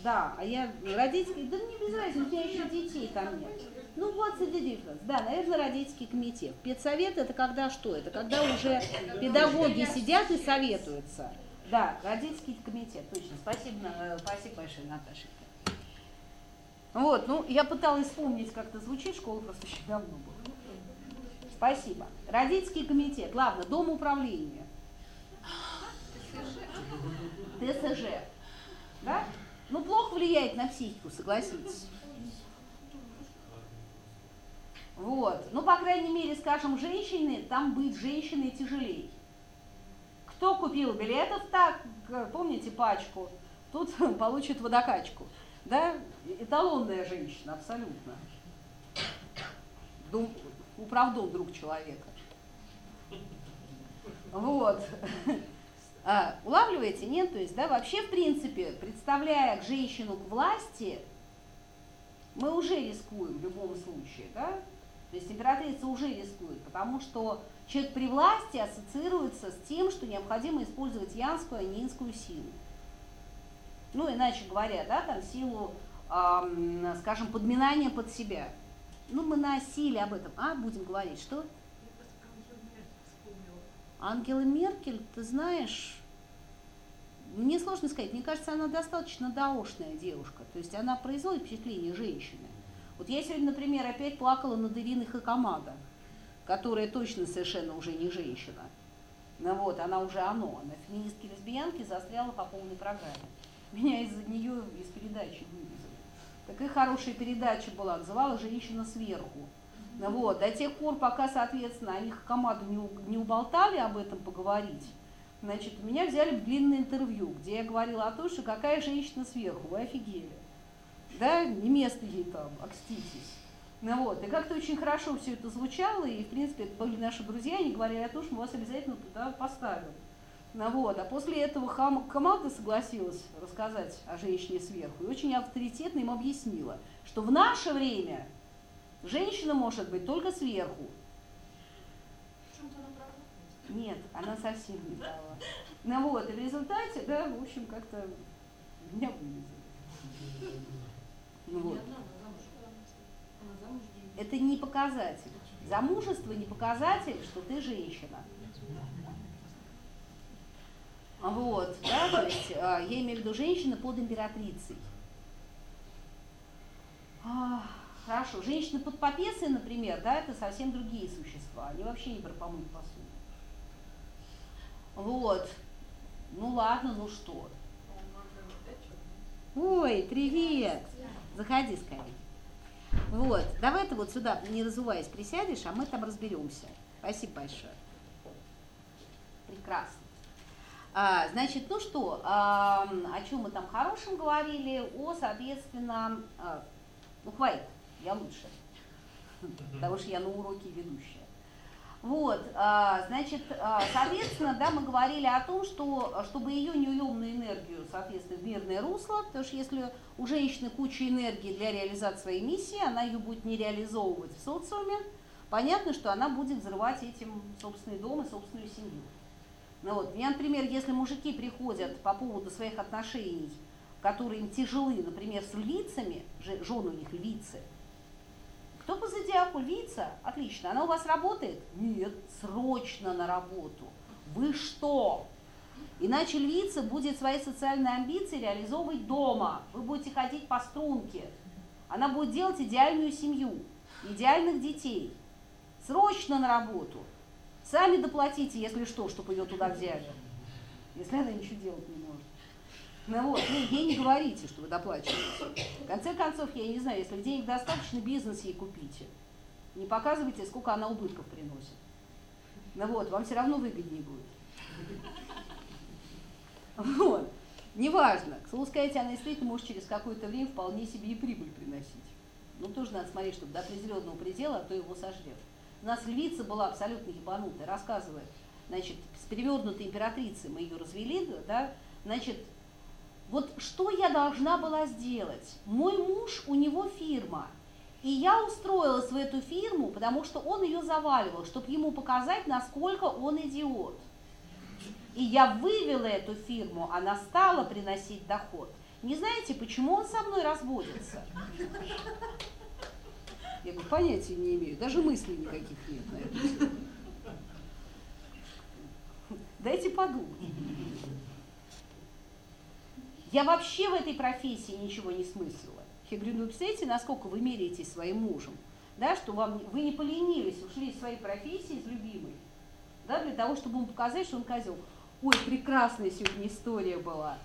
Да, а я родительский, да мне без разницы, у меня еще детей там нет. Ну, вот the difference. Да, наверное, родительский комитет. Педсовет это когда что? Это когда уже педагоги сидят и советуются. Да, родительский комитет, точно. Спасибо, э, спасибо большое, Наташа. Вот, ну, я пыталась вспомнить, как это звучит, школа просто очень давно была. Спасибо. Родительский комитет, ладно, дом управления. ТСЖ. Да? Ну, плохо влияет на психику, согласитесь. Вот. Ну, по крайней мере, скажем, женщины, там быть женщиной тяжелее. Кто купил билетов так, помните пачку, тут <laughs> получит водокачку. Да? Эталонная женщина, абсолютно. Дум, управдом друг человека. Вот. <laughs> А, улавливаете? Нет? То есть, да, вообще, в принципе, представляя женщину к власти, мы уже рискуем в любом случае, да? То есть императрица уже рискует, потому что человек при власти ассоциируется с тем, что необходимо использовать янскую, а не инскую силу. Ну, иначе говоря, да, там силу, э, скажем, подминания под себя. Ну, мы на силе об этом, а, будем говорить, что? Ангела Меркель, ты знаешь, мне сложно сказать, мне кажется, она достаточно даошная девушка, то есть она производит впечатление женщины. Вот я сегодня, например, опять плакала над Ириной Хакамада, которая точно совершенно уже не женщина. Ну вот, она уже оно, она феминистки лесбиянки застряла по полной программе. Меня из-за нее из передачи вывезли. Такая хорошая передача была, называла «Женщина сверху». Ну вот, до тех пор, пока, соответственно, они Хакамаду не, не уболтали об этом поговорить, значит, меня взяли в длинное интервью, где я говорила о том, что какая женщина сверху, вы офигели да, не место ей там, окститесь. Ну вот, и как-то очень хорошо все это звучало, и, в принципе, это были наши друзья, они говорили о том, что мы вас обязательно туда поставим. Ну вот, а после этого хам, команда согласилась рассказать о женщине сверху, и очень авторитетно им объяснила, что в наше время женщина может быть только сверху. Нет, она совсем не права. Ну вот, и в результате, да, в общем, как-то меня вывезли. <laughs> Ну, вот. Это не показатель. Замужество не показатель, что ты женщина. Вот, да, то есть а, я имею в виду женщина под императрицей. А, хорошо, женщины под попесой, например, да, это совсем другие существа. Они вообще не про помыть посуду. Вот. Ну ладно, ну что. Ой, привет! Заходи скорее. Вот, давай ты вот сюда, не разуваясь, присядешь, а мы там разберемся. Спасибо большое. Прекрасно. А, значит, ну что, а, о чем мы там хорошем говорили? О, соответственно, а, ну хватит, я лучше, потому что я на уроке ведущая. Вот, а, значит, а, соответственно, да, мы говорили о том, что чтобы ее неуемную энергию, соответственно, в мирное русло, потому что если у женщины куча энергии для реализации своей миссии, она ее будет не реализовывать в социуме, понятно, что она будет взрывать этим собственный дом и собственную семью. Ну вот, меня, например, если мужики приходят по поводу своих отношений, которые им тяжелы, например, с львицами, жены у них львицы, кто по зодиаку львица? Отлично. Она у вас работает? Нет, срочно на работу. Вы что? Иначе львица будет свои социальные амбиции реализовывать дома. Вы будете ходить по струнке. Она будет делать идеальную семью, идеальных детей. Срочно на работу. Сами доплатите, если что, чтобы ее туда взяли. Если она ничего делать не может. Ну вот, ну, ей не говорите, что вы доплачиваете. В конце концов, я не знаю, если денег достаточно, бизнес ей купите. Не показывайте, сколько она убытков приносит. Ну вот, вам все равно выгоднее будет. Вот. Неважно. К слову сказать, она действительно может через какое-то время вполне себе и прибыль приносить. Ну, тоже надо смотреть, чтобы до определенного предела, а то его сожрет. У нас львица была абсолютно ебанутая, рассказывает, значит, с перевернутой императрицей мы ее развели, да, значит, вот что я должна была сделать? Мой муж, у него фирма, и я устроилась в эту фирму, потому что он ее заваливал, чтобы ему показать, насколько он идиот. И я вывела эту фирму, она стала приносить доход. не знаете, почему он со мной разводится? Я говорю, понятия не имею, даже мыслей никаких нет на эту тему. Дайте подумать. Я вообще в этой профессии ничего не смыслила. Я говорю, ну представляете, насколько вы меряетесь своим мужем, да, что вам, вы не поленились, ушли из своей профессии, из любимой, да, для того, чтобы ему показать, что он козел. Ой, прекрасная сегодня история была.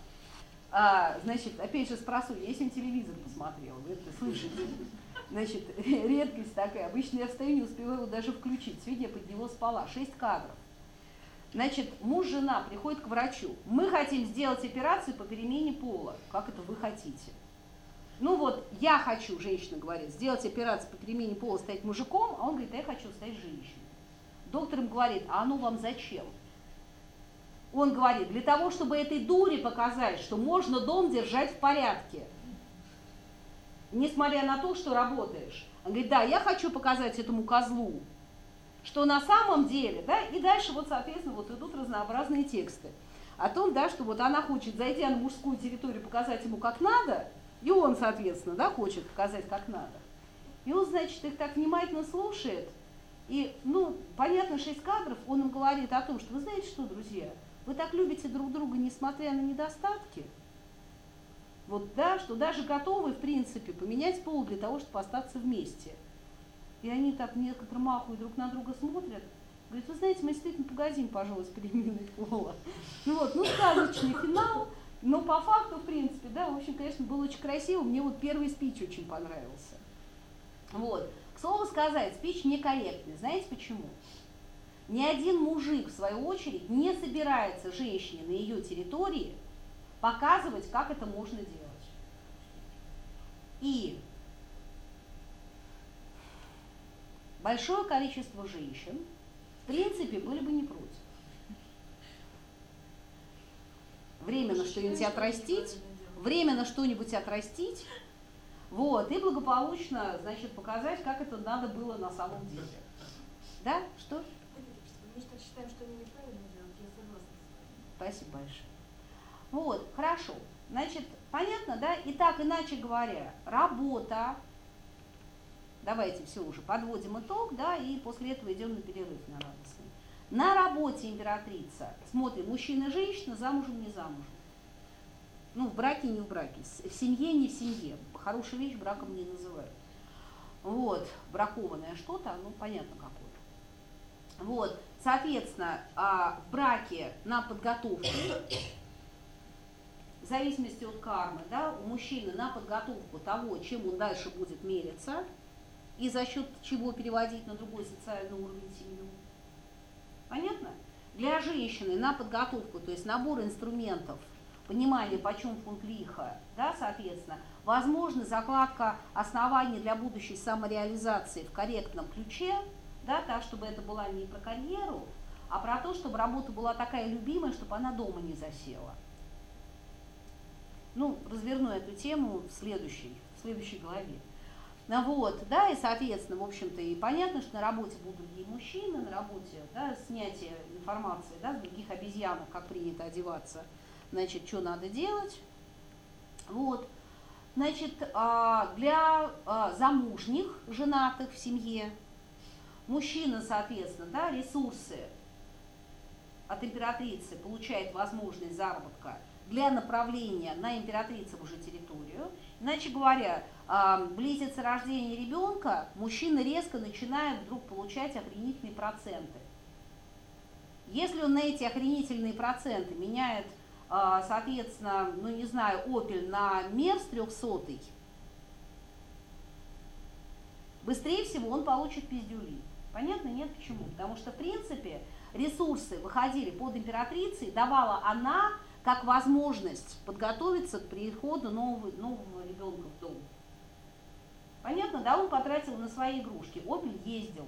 А, значит, опять же спрошу, я сегодня телевизор посмотрел, вы это слышите? Значит, <laughs> редкость такая. Обычно я встаю, не успеваю его даже включить. Сегодня я под него спала. Шесть кадров. Значит, муж, жена приходят к врачу. Мы хотим сделать операцию по перемене пола. Как это вы хотите? Ну вот, я хочу, женщина говорит, сделать операцию по перемене пола, стать мужиком, а он говорит, а я хочу стать женщиной. Доктор им говорит, а оно вам зачем? Он говорит, для того, чтобы этой дуре показать, что можно дом держать в порядке. Несмотря на то, что работаешь. Он говорит, да, я хочу показать этому козлу, что на самом деле, да, и дальше вот, соответственно, вот идут разнообразные тексты о том, да, что вот она хочет, зайдя на мужскую территорию, показать ему как надо, и он, соответственно, да, хочет показать как надо. И он, значит, их так внимательно слушает, и, ну, понятно, шесть кадров, он им говорит о том, что вы знаете что, друзья, вы так любите друг друга, несмотря на недостатки, вот, да, что даже готовы, в принципе, поменять пол для того, чтобы остаться вместе. И они так некоторым маху друг на друга смотрят. Говорит, вы знаете, мы действительно погодим, пожалуйста, переменной пола. Ну вот, ну сказочный финал, но по факту, в принципе, да, в общем, конечно, было очень красиво. Мне вот первый спич очень понравился. Вот. К слову сказать, спич некорректный. Знаете почему? Ни один мужик, в свою очередь, не собирается женщине на ее территории показывать, как это можно делать. И большое количество женщин, в принципе, были бы не против. Временно что-нибудь отрастить, временно что-нибудь отрастить, вот, и благополучно, значит, показать, как это надо было на самом деле. Да? Что? Мы считаем, что они неправильно делают, я согласна. Спасибо большое. Вот, хорошо. Значит, понятно, да? И так, иначе говоря, работа. Давайте все уже подводим итог, да, и после этого идем на перерыв на радостный. На работе императрица. Смотрим, мужчина женщина, замужем, не замужем. Ну, в браке, не в браке. В семье, не в семье. Хорошую вещь браком не называют. Вот, бракованное что-то, ну, понятно какое. Вот, соответственно, а, в браке на подготовку в зависимости от кармы, да, у мужчины на подготовку того, чем он дальше будет мериться, и за счет чего переводить на другой социальный уровень семью. Понятно? Для женщины на подготовку, то есть набор инструментов, понимание, почем фунт лиха, да, соответственно, возможно закладка оснований для будущей самореализации в корректном ключе, да, так, чтобы это была не про карьеру, а про то, чтобы работа была такая любимая, чтобы она дома не засела. Ну, разверну эту тему в следующей, в следующей главе. Ну вот, да, и, соответственно, в общем-то, и понятно, что на работе будут другие мужчины, на работе, да, снятие информации, да, с других обезьянок, как принято одеваться, значит, что надо делать. Вот, значит, а, для а, замужних, женатых в семье, мужчина, соответственно, да, ресурсы от императрицы получает возможность заработка для направления на императрицу уже территорию. Иначе говоря, близится рождение ребенка, мужчина резко начинает вдруг получать охренительные проценты. Если он на эти охренительные проценты меняет, а, соответственно, ну не знаю, опель на мерс 300, быстрее всего он получит пиздюли. Понятно? Нет, почему? Потому что, в принципе, ресурсы выходили под императрицей, давала она как возможность подготовиться к приходу нового, нового ребенка в дом. Понятно, да, он потратил на свои игрушки. Опель ездил.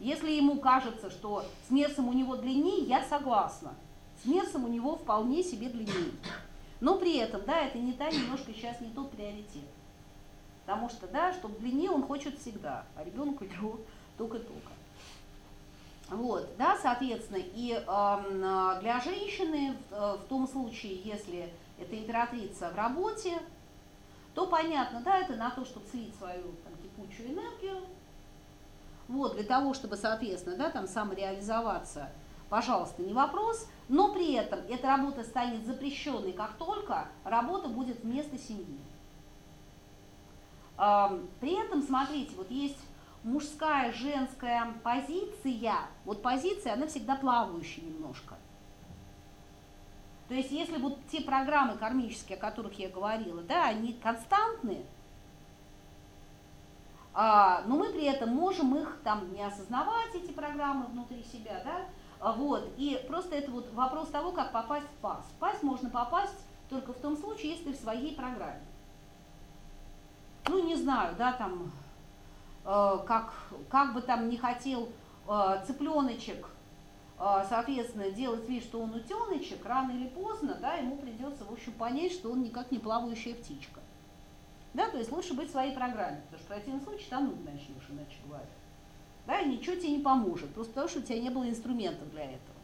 Если ему кажется, что с Мерсом у него длиннее, я согласна. С Мерсом у него вполне себе длиннее. Но при этом, да, это не та, немножко сейчас не тот приоритет. Потому что, да, чтобы длиннее он хочет всегда, а ребенок у него только-только. Вот, да, соответственно, и э, для женщины э, в том случае, если это императрица в работе, то понятно, да, это на то, чтобы слить свою там, кипучую энергию, вот, для того, чтобы, соответственно, да, там самореализоваться, пожалуйста, не вопрос, но при этом эта работа станет запрещенной, как только работа будет вместо семьи. При этом, смотрите, вот есть мужская, женская позиция, вот позиция, она всегда плавающая немножко. То есть если вот те программы кармические, о которых я говорила, да, они константные, а, но мы при этом можем их там не осознавать, эти программы внутри себя, да, а, вот, и просто это вот вопрос того, как попасть в пас. В пас можно попасть только в том случае, если в своей программе. Ну, не знаю, да, там, э, как, как бы там не хотел э, цыпленочек, соответственно, делать вид, что он утеночек, рано или поздно, да, ему придется, в общем, понять, что он никак не плавающая птичка. Да, то есть лучше быть в своей программе, потому что в противном случае тонуть начнешь, иначе говоря. Да, и ничего тебе не поможет, просто потому что у тебя не было инструментов для этого.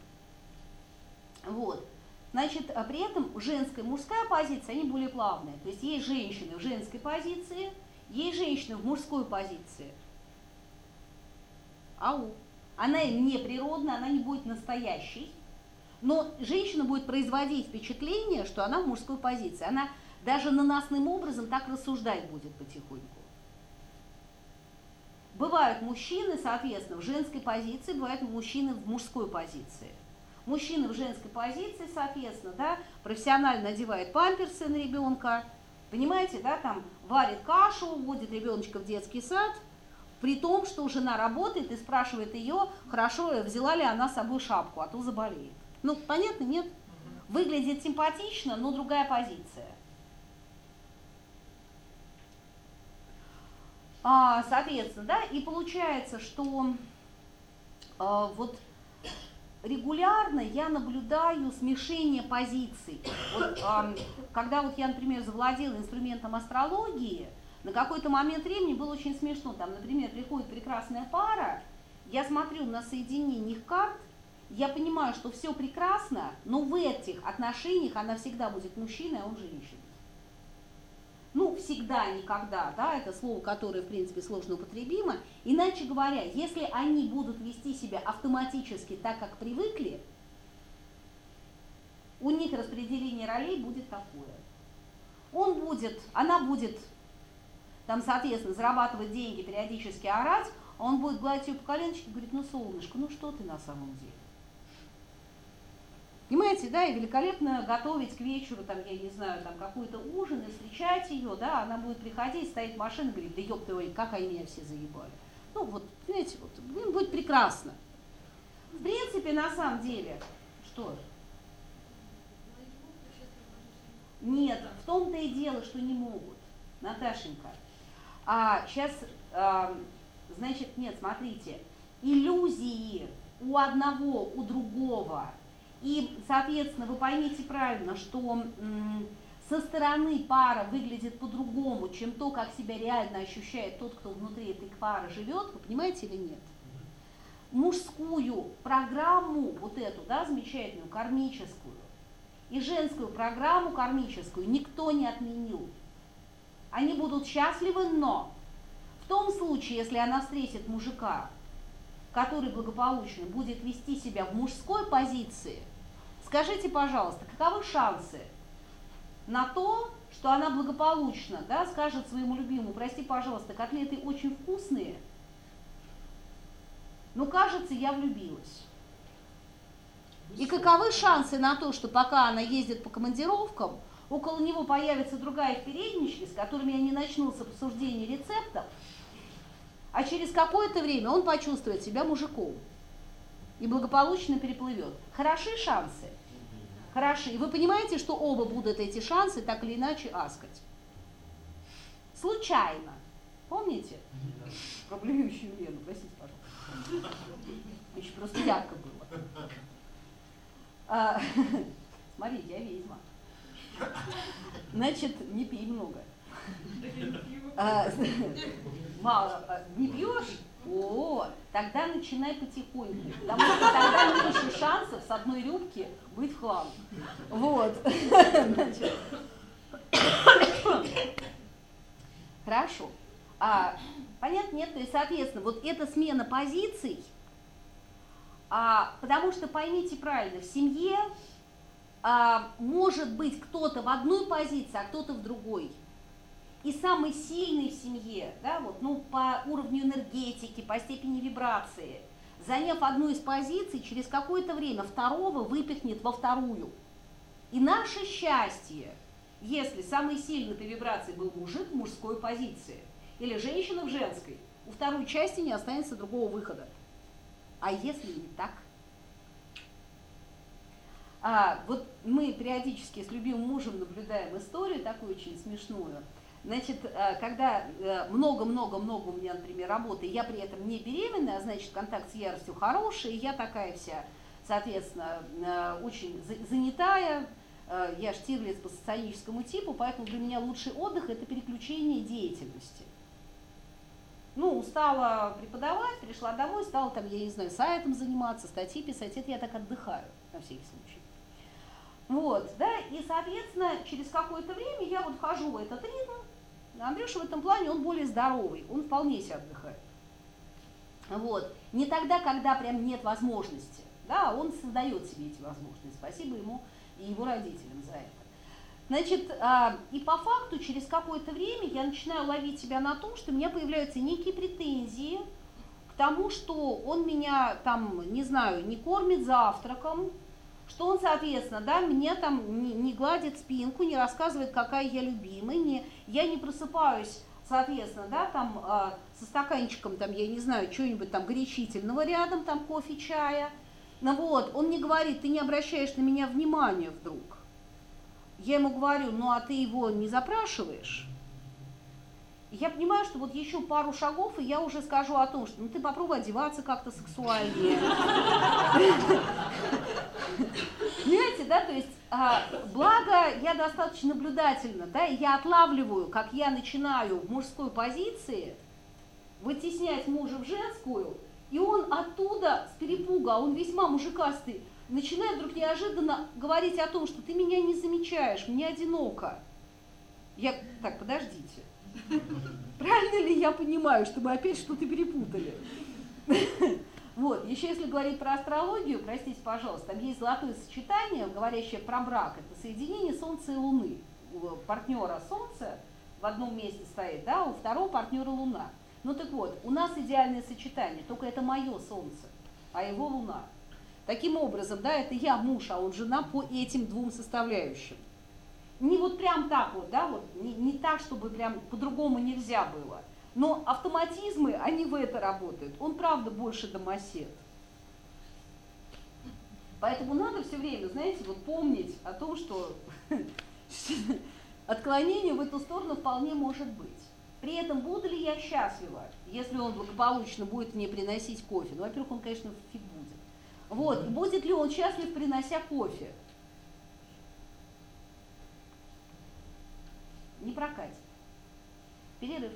Вот. Значит, а при этом женская и мужская позиция, они более плавные. То есть есть женщины в женской позиции, есть женщины в мужской позиции. Ау. Она не природная, она не будет настоящей. Но женщина будет производить впечатление, что она в мужской позиции. Она даже наносным образом так рассуждать будет потихоньку. Бывают мужчины, соответственно, в женской позиции, бывают мужчины в мужской позиции. Мужчина в женской позиции, соответственно, да, профессионально надевает памперсы на ребенка, понимаете, да, там варит кашу, водит ребеночка в детский сад, при том, что жена работает и спрашивает ее, хорошо, взяла ли она с собой шапку, а то заболеет. Ну, понятно, нет? Выглядит симпатично, но другая позиция. А, соответственно, да, и получается, что а, вот регулярно я наблюдаю смешение позиций. Вот, а, когда вот я, например, завладела инструментом астрологии, на какой-то момент времени было очень смешно. Там, например, приходит прекрасная пара, я смотрю на соединение их карт, я понимаю, что все прекрасно, но в этих отношениях она всегда будет мужчиной, а он женщиной ну, всегда, никогда, да, это слово, которое, в принципе, сложно употребимо. Иначе говоря, если они будут вести себя автоматически так, как привыкли, у них распределение ролей будет такое. Он будет, она будет, там, соответственно, зарабатывать деньги, периодически орать, а он будет гладить ее по коленочке и говорит, ну, солнышко, ну что ты на самом деле? Понимаете, да, и великолепно готовить к вечеру, там, я не знаю, там, какой-то ужин и встречать ее, да, она будет приходить, стоит машина, говорит, да ёб твою, как они меня все заебали. Ну, вот, понимаете, вот, им будет прекрасно. В принципе, на самом деле, что? Нет, в том-то и дело, что не могут, Наташенька. А сейчас, а, значит, нет, смотрите, иллюзии у одного, у другого – и, соответственно, вы поймите правильно, что со стороны пара выглядит по-другому, чем то, как себя реально ощущает тот, кто внутри этой пары живет, вы понимаете или нет? Мужскую программу, вот эту, да, замечательную, кармическую, и женскую программу кармическую никто не отменил. Они будут счастливы, но в том случае, если она встретит мужика, который благополучно будет вести себя в мужской позиции, Скажите, пожалуйста, каковы шансы на то, что она благополучно да, скажет своему любимому, прости, пожалуйста, котлеты очень вкусные, но кажется, я влюбилась. И каковы шансы на то, что пока она ездит по командировкам, около него появится другая передничка, с которыми они начнут с обсуждения рецептов, а через какое-то время он почувствует себя мужиком и благополучно переплывет. Хороши шансы? хороши. И вы понимаете, что оба будут эти шансы так или иначе аскать. Случайно. Помните? Про блюющую Лену, простите, пожалуйста. Еще просто ярко было. А, <laughs> смотрите, я ведьма. Значит, не пей много. А, <laughs> мало. А, не пьешь? О, тогда начинай потихоньку, потому что тогда меньше шансов с одной рюбки быть в хлам. Вот. <laughs> Значит. <coughs> Хорошо. А, понятно, нет? То есть, соответственно, вот эта смена позиций, а, потому что поймите правильно, в семье а, может быть кто-то в одной позиции, а кто-то в другой и самый сильный в семье, да, вот, ну, по уровню энергетики, по степени вибрации, заняв одну из позиций, через какое-то время второго выпихнет во вторую. И наше счастье, если самый сильный по вибрации был мужик в мужской позиции, или женщина в женской, у второй части не останется другого выхода. А если не так? А, вот мы периодически с любимым мужем наблюдаем историю такую очень смешную – Значит, э, когда э, много-много-много у меня, например, работы, я при этом не беременная, а значит, контакт с яростью хороший, я такая вся, соответственно, э, очень занятая, я штирлиц по социологическому типу, поэтому для меня лучший отдых – это переключение деятельности. Ну, устала преподавать, пришла домой, стала там, я не знаю, сайтом заниматься, статьи писать, это я так отдыхаю, на всякий случай. Вот, да, и, соответственно, через какое-то время я вот вхожу в этот ритм, Андрюша в этом плане, он более здоровый, он вполне себе отдыхает. Вот. Не тогда, когда прям нет возможности, да, он создает себе эти возможности. Спасибо ему и его родителям за это. Значит, а, и по факту через какое-то время я начинаю ловить себя на том, что у меня появляются некие претензии к тому, что он меня там, не знаю, не кормит завтраком, что он, соответственно, да, мне там не, не гладит спинку, не рассказывает, какая я любимая, не, я не просыпаюсь, соответственно, да, там э, со стаканчиком, там, я не знаю, чего-нибудь там горячительного рядом, там кофе, чая. Ну вот, он мне говорит, ты не обращаешь на меня внимания вдруг. Я ему говорю, ну а ты его не запрашиваешь? я понимаю, что вот еще пару шагов, и я уже скажу о том, что ну ты попробуй одеваться как-то сексуальнее. Понимаете, да, то есть, а, благо я достаточно наблюдательна, да, и я отлавливаю, как я начинаю в мужской позиции вытеснять мужа в женскую, и он оттуда с перепуга, а он весьма мужикастый, начинает вдруг неожиданно говорить о том, что ты меня не замечаешь, мне одиноко. Я, так, подождите, Правильно ли я понимаю, что мы опять что-то перепутали? Вот, еще если говорить про астрологию, простите, пожалуйста, там есть золотое сочетание, говорящее про брак, это соединение Солнца и Луны. У партнера Солнце в одном месте стоит, да, у второго партнера Луна. Ну так вот, у нас идеальное сочетание, только это мое Солнце, а его Луна. Таким образом, да, это я муж, а он жена по этим двум составляющим не вот прям так вот, да, вот, не, не так, чтобы прям по-другому нельзя было. Но автоматизмы, они в это работают. Он, правда, больше домосед. Поэтому надо все время, знаете, вот помнить о том, что <laughs> отклонение в эту сторону вполне может быть. При этом буду ли я счастлива, если он благополучно будет мне приносить кофе? Ну, во-первых, он, конечно, фиг будет. Вот, и будет ли он счастлив, принося кофе? не прокатит. Перерыв.